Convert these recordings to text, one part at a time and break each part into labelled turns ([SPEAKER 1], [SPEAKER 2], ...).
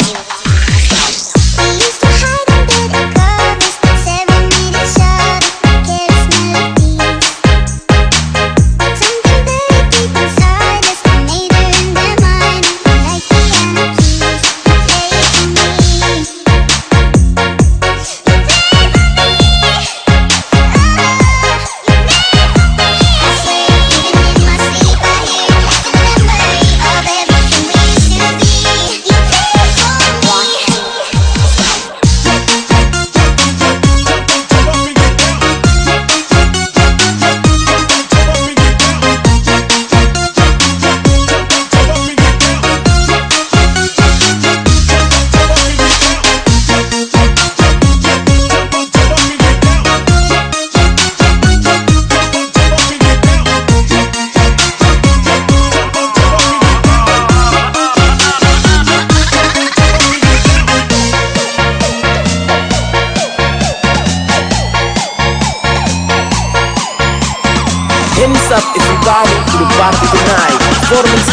[SPEAKER 1] Wow.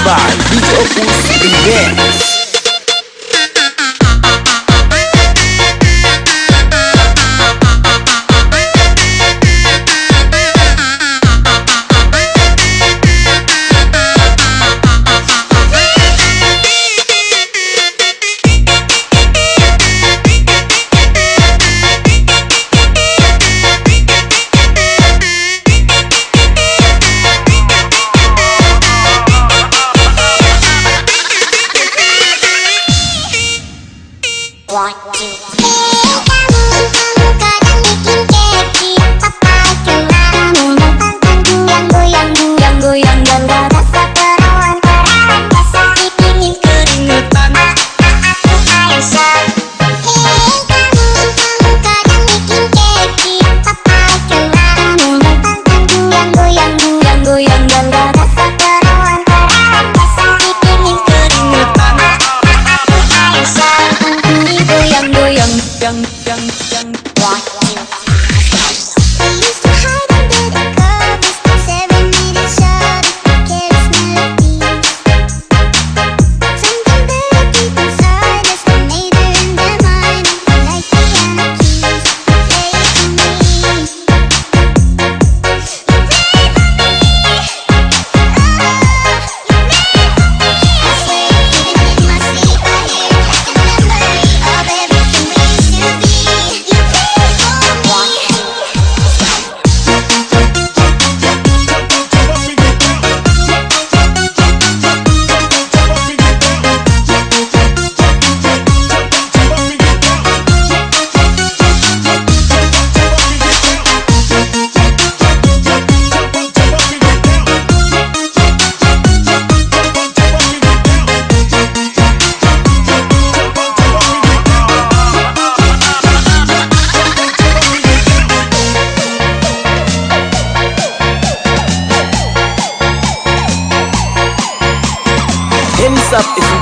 [SPEAKER 1] by DJ Opus Prevents.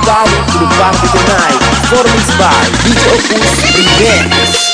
[SPEAKER 1] Paulo, through Party Tonight, Performance by DJ Opus Events.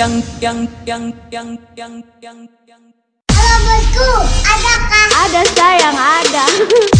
[SPEAKER 1] yang yang yang yang
[SPEAKER 2] yang yang yang Ada sayang, ada.